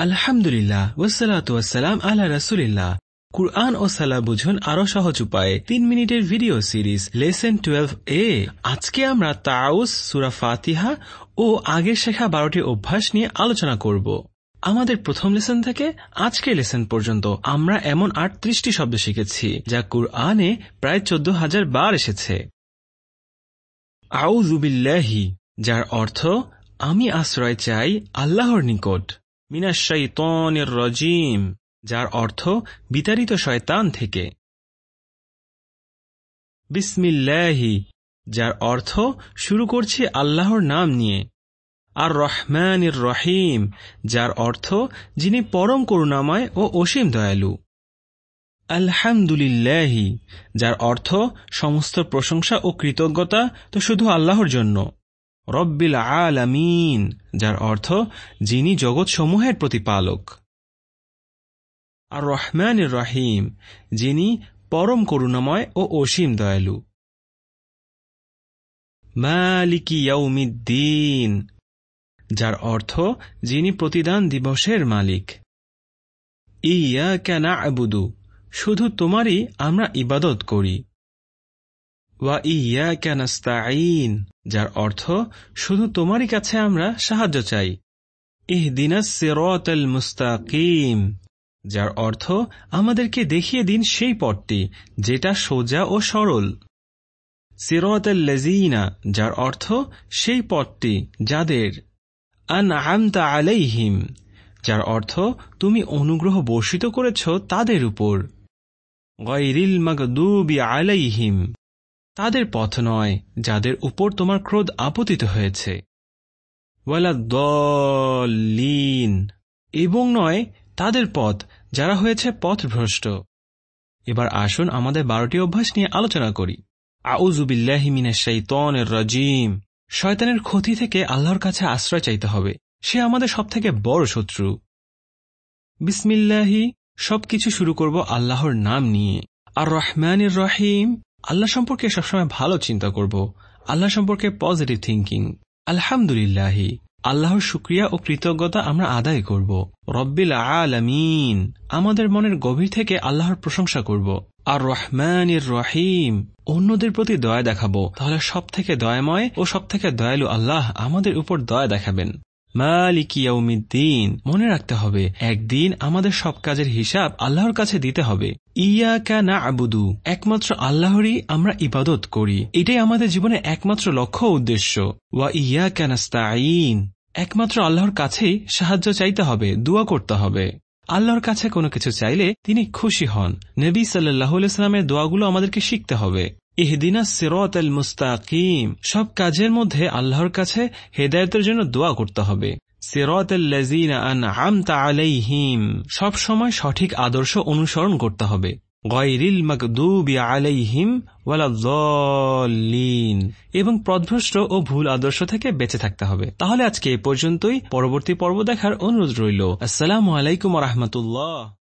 আলহামদুলিল্লাহ ওসালাতু ওয়াসালাম আলা রাসুলিল্লাহ। কুরআন ও সালা বুঝুন আরও সহজ উপায়ে। তিন মিনিটের ভিডিও সিরিজ, লেসন টুয়েলভ এ। আজকে আমরা তাউস, সুরা ফাতিহা ও আগের শেখা বারোটি অভ্যাস নিয়ে আলোচনা করব। আমাদের প্রথম লেসন থেকে আজকের লেসন পর্যন্ত আমরা এমন আটত্রিশটি শব্দ শিখেছি, যা কুরআনে প্রায় চোদ্দ হাজার বার এসেছে। আউজুবিল্লাহি যার অর্থ, আমি আশ্রয় চাই আল্লাহর নিকট। মিনাশাইতনের রজিম যার অর্থ বিতাড়িত শয়তান থেকে। বিসমিল্লাহি, যার অর্থ শুরু করছি আল্লাহর নাম নিয়ে। আর রহমানির রহিম যার অর্থ যিনি পরম করুণাময় ও অসীম দয়ালু। আলহামদুলিল্লাহি, যার অর্থ সমস্ত প্রশংসা ও কৃতজ্ঞতা তো শুধু আল্লাহর জন্য। রব্বিল আলামিন, যার অর্থ যিনি জগৎসমূহের প্রতিপালক। আর রহমান রহিম, যিনি পরম করুণাময় ও অসীম দয়ালু। মালিকি ইয়াউমিদ্দিন, যার অর্থ যিনি প্রতিদান দিবসের মালিক। ইয়া কেনা আবুদু শুধু তোমারই আমরা ইবাদত করি। ওয়া ইয়া ক্যানাস্তাইন যার অর্থ শুধু তোমারই কাছে আমরা সাহায্য চাই। ইহদিনাস সিরাতাল মুস্তাকিম, যার অর্থ আমাদেরকে দেখিয়ে দিন সেই পথটি, যেটা সোজা ও সরল। সিরাতাল যার অর্থ সেই পথটি, যাদের। আন আমতা আলাইহিম, যার অর্থ তুমি অনুগ্রহ বর্ষিত করেছ তাদের উপর। গৈরিল মাগদুবি আলাইহিম তাদের পথ নয়, যাদের উপর তোমার ক্রোধ আপতিত হয়েছে। দলিন এবং নয়, তাদের পথ, যারা হয়েছে পথভ্রষ্ট। এবার আসুন আমাদের বারোটি অভ্যাস নিয়ে আলোচনা করি। আউজুবিল্লাহিমিনের রাজিম। শয়তানের ক্ষতি থেকে আল্লাহর কাছে আশ্রয় চাইতে হবে। সে আমাদের সব থেকে বড় শত্রু। বিসমিল্লাহি, সবকিছু শুরু করব আল্লাহর নাম নিয়ে। আর রহমানের রহিম। আল্লাহ সম্পর্কে সবসময় ভালো চিন্তা করব। আল্লাহ সম্পর্কে পজিটিভ থিঙ্কিং আলহামদুলিল্লাহি। আল্লাহর শুক্রিয়া ও কৃতজ্ঞতা আমরা আদায় করব। রব্বিল আলামিন। আমাদের মনের গভীর থেকে আল্লাহর প্রশংসা করব। আর রহমানের রহিম। অন্যদের প্রতি দয়া দেখাবো। তাহলে সব থেকে দয়াময় ও সব থেকে দয়ালু আল্লাহ আমাদের উপর দয়া দেখাবেন। মালিকিয়াউমিদ্দিন মনে রাখতে হবে, একদিন আমাদের সব কাজের হিসাব আল্লাহর কাছে দিতে হবে। ইয়া না আবুদু একমাত্র আল্লাহরই আমরা ইবাদত করি। এটাই আমাদের জীবনে একমাত্র লক্ষ্য উদ্দেশ্য। ওয়া ইয়া ক্যানাস্তাইন একমাত্র আল্লাহর কাছেই সাহায্য চাইতে হবে, দোয়া করতে হবে। আল্লাহর কাছে কোনো কিছু চাইলে তিনি খুশি হন। নবী সাল্লাহ ইসলামের দোয়াগুলো আমাদেরকে শিখতে হবে। ইহদিনা সিরত আল মুস্তাকিম, সব কাজের মধ্যে আল্লাহর কাছে হেদায়তের জন্য দোয়া করতে হবে। আলাইহিম, সব সময় সঠিক আদর্শ অনুসরণ করতে হবে। গয়রিল আলাইহিম এবং পদভ্রষ্ট ও ভুল আদর্শ থেকে বেঁচে থাকতে হবে। তাহলে আজকে এ পর্যন্তই, পরবর্তী পর্ব দেখার অনুরোধ রইল। আসসালামু আলাইকুম রহমতুল্লাহ।